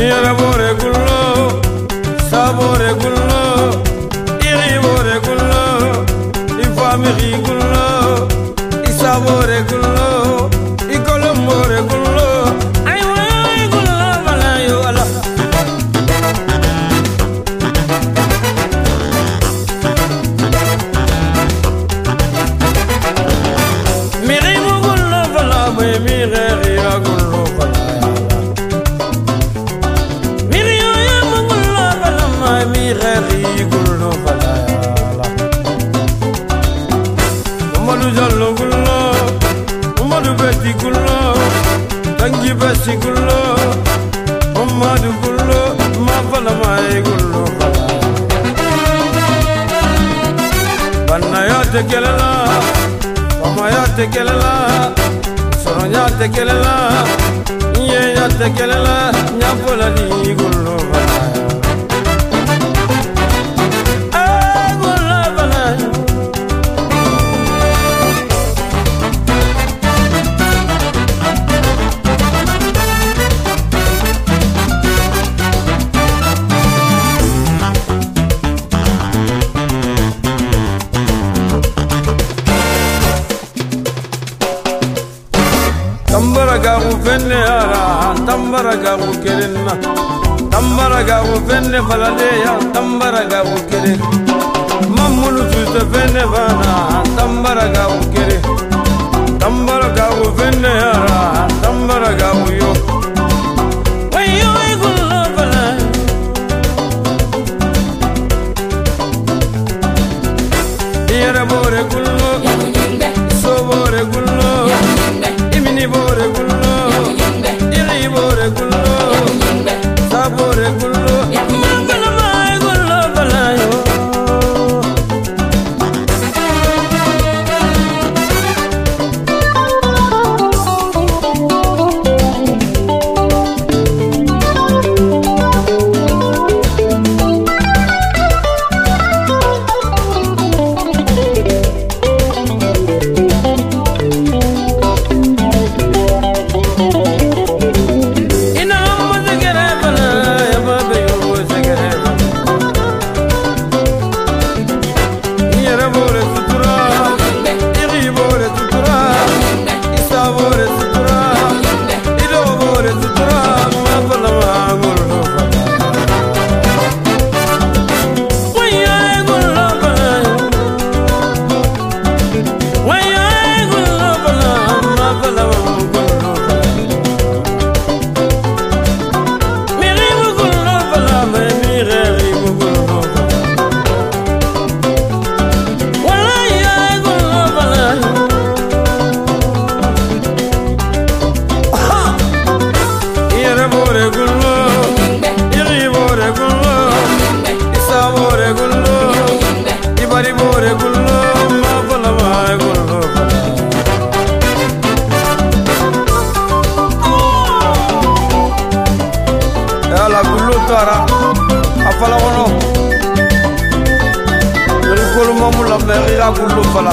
Iravore gullo, savore gullo, irivore gullo, gullo. Betty Gullo, Tangi Bessi Gullo, Omadu Gullo, ma vila mai Gullo. banaya Banayate Kelala, Mamayate Kelala, Soronyate Kelala, Yeyate Kelala, Nyapolani Gullo. tambaraga ufenne ara tambaraga ukirinna tambaraga ufenne falaleya tambaraga ukire mamulu tuse fenne fana tambaraga ukire tambaraga ufenne ara tara a fala kɔnɔ mɛri y'a fala